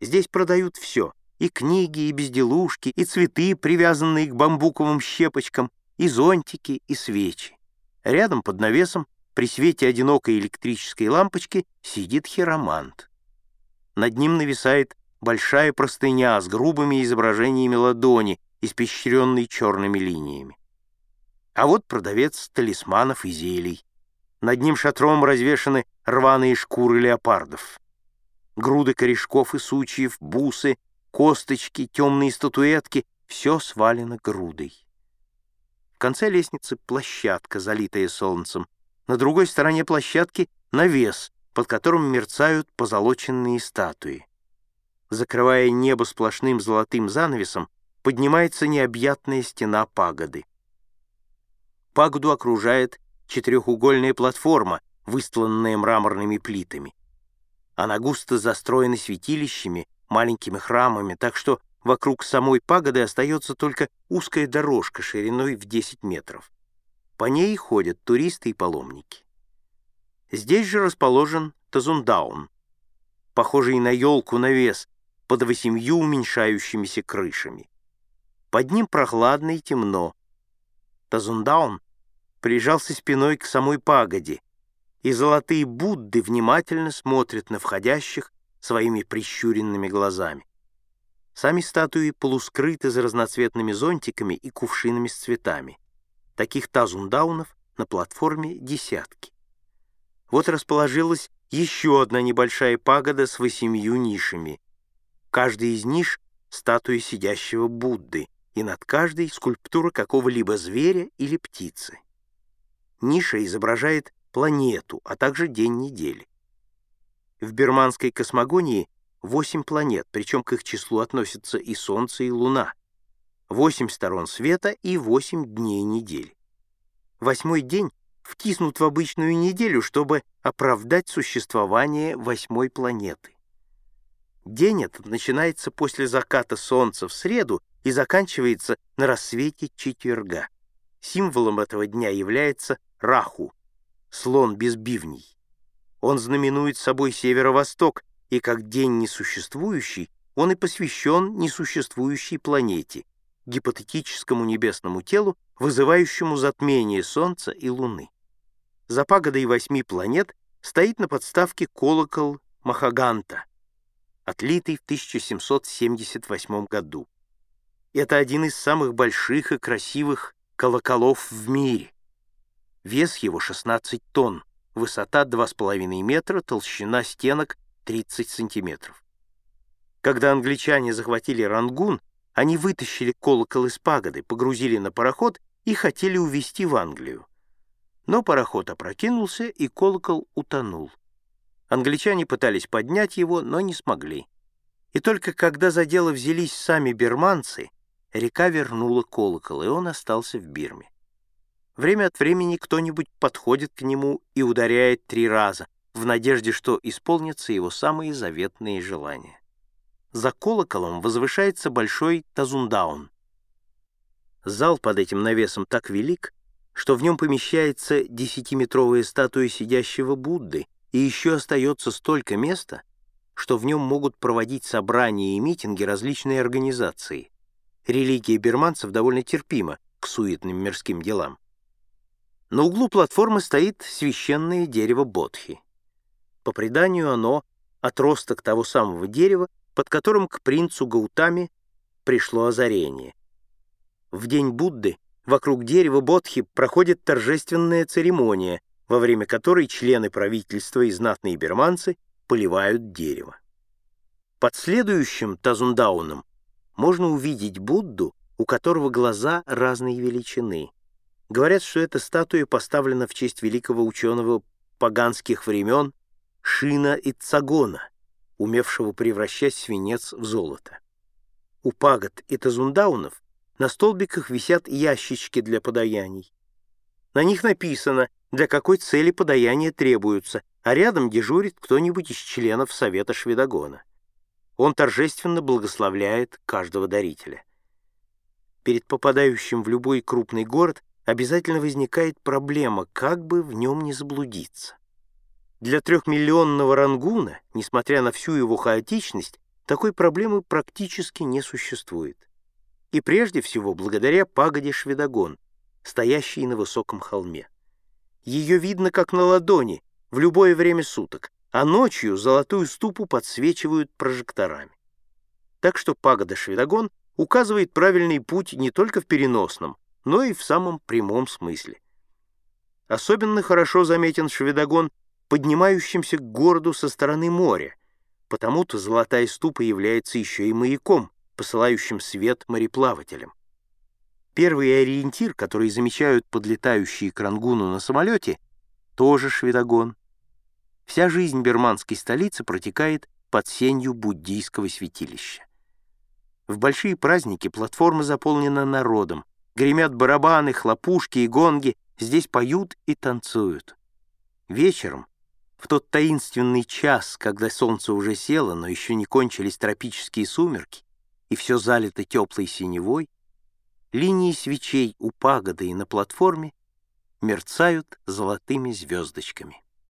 Здесь продают все — и книги, и безделушки, и цветы, привязанные к бамбуковым щепочкам, и зонтики, и свечи. Рядом под навесом, при свете одинокой электрической лампочки, сидит хиромант. Над ним нависает большая простыня с грубыми изображениями ладони, испещренной черными линиями. А вот продавец талисманов и зелий. Над ним шатром развешаны рваные шкуры леопардов. Груды корешков и сучьев, бусы, косточки, темные статуэтки — все свалено грудой. В конце лестницы площадка, залитая солнцем. На другой стороне площадки — навес, под которым мерцают позолоченные статуи. Закрывая небо сплошным золотым занавесом, поднимается необъятная стена пагоды. Пагоду окружает четырехугольная платформа, выстланная мраморными плитами. Она густо застроена святилищами, маленькими храмами, так что вокруг самой пагоды остается только узкая дорожка шириной в 10 метров. По ней ходят туристы и паломники. Здесь же расположен Тазундаун, похожий на елку навес под восемью уменьшающимися крышами. Под ним прохладно и темно. Тазундаун прижался спиной к самой пагоде, и золотые Будды внимательно смотрят на входящих своими прищуренными глазами. Сами статуи полускрыты за разноцветными зонтиками и кувшинами с цветами. Таких тазундаунов на платформе десятки. Вот расположилась еще одна небольшая пагода с восемью нишами. Каждая из ниш — статуя сидящего Будды, и над каждой — скульптура какого-либо зверя или птицы. Ниша изображает планету, а также день недели. В бирманской космогонии восемь планет, причем к их числу относятся и Солнце, и Луна. Восемь сторон света и восемь дней недели. Восьмой день втиснут в обычную неделю, чтобы оправдать существование восьмой планеты. День этот начинается после заката Солнца в среду и заканчивается на рассвете четверга. Символом этого дня является Раху, слон без бивней. Он знаменует собой северо-восток, и как день несуществующий, он и посвящен несуществующей планете, гипотетическому небесному телу, вызывающему затмение Солнца и Луны. За пагодой восьми планет стоит на подставке колокол Махаганта, отлитый в 1778 году. Это один из самых больших и красивых колоколов в мире. Вес его 16 тонн, высота 2,5 метра, толщина стенок 30 сантиметров. Когда англичане захватили Рангун, они вытащили колокол из пагоды, погрузили на пароход и хотели увезти в Англию. Но пароход опрокинулся, и колокол утонул. Англичане пытались поднять его, но не смогли. И только когда за дело взялись сами бирманцы, река вернула колокол, и он остался в Бирме. Время от времени кто-нибудь подходит к нему и ударяет три раза, в надежде, что исполнятся его самые заветные желания. За колоколом возвышается большой тазундаун. Зал под этим навесом так велик, что в нем помещается десятиметровая статуя сидящего Будды, и еще остается столько места, что в нем могут проводить собрания и митинги различные организации. Религия бирманцев довольно терпима к суетным мирским делам. На углу платформы стоит священное дерево Бодхи. По преданию оно — отросток того самого дерева, под которым к принцу Гаутами пришло озарение. В день Будды вокруг дерева Бодхи проходит торжественная церемония, во время которой члены правительства и знатные берманцы поливают дерево. Под следующим Тазундауном можно увидеть Будду, у которого глаза разной величины. Говорят, что эта статуя поставлена в честь великого ученого паганских времен Шина и Цагона, умевшего превращать свинец в золото. У пагод и тазундаунов на столбиках висят ящички для подаяний. На них написано, для какой цели подаяния требуются, а рядом дежурит кто-нибудь из членов Совета Шведогона. Он торжественно благословляет каждого дарителя. Перед попадающим в любой крупный город обязательно возникает проблема, как бы в нем не заблудиться. Для трехмиллионного рангуна, несмотря на всю его хаотичность, такой проблемы практически не существует. И прежде всего благодаря пагоде Шведогон, стоящей на высоком холме. Ее видно как на ладони в любое время суток, а ночью золотую ступу подсвечивают прожекторами. Так что пагода Шведогон указывает правильный путь не только в переносном, но и в самом прямом смысле. Особенно хорошо заметен Шведогон, поднимающимся к городу со стороны моря, потому-то золотая ступа является еще и маяком, посылающим свет мореплавателям. Первый ориентир, который замечают подлетающие к Рангуну на самолете, тоже Шведогон. Вся жизнь берманской столицы протекает под сенью буддийского святилища. В большие праздники платформа заполнена народом, гремят барабаны, хлопушки и гонги, здесь поют и танцуют. Вечером, в тот таинственный час, когда солнце уже село, но еще не кончились тропические сумерки, и все залито теплой синевой, линии свечей у пагоды и на платформе мерцают золотыми звездочками.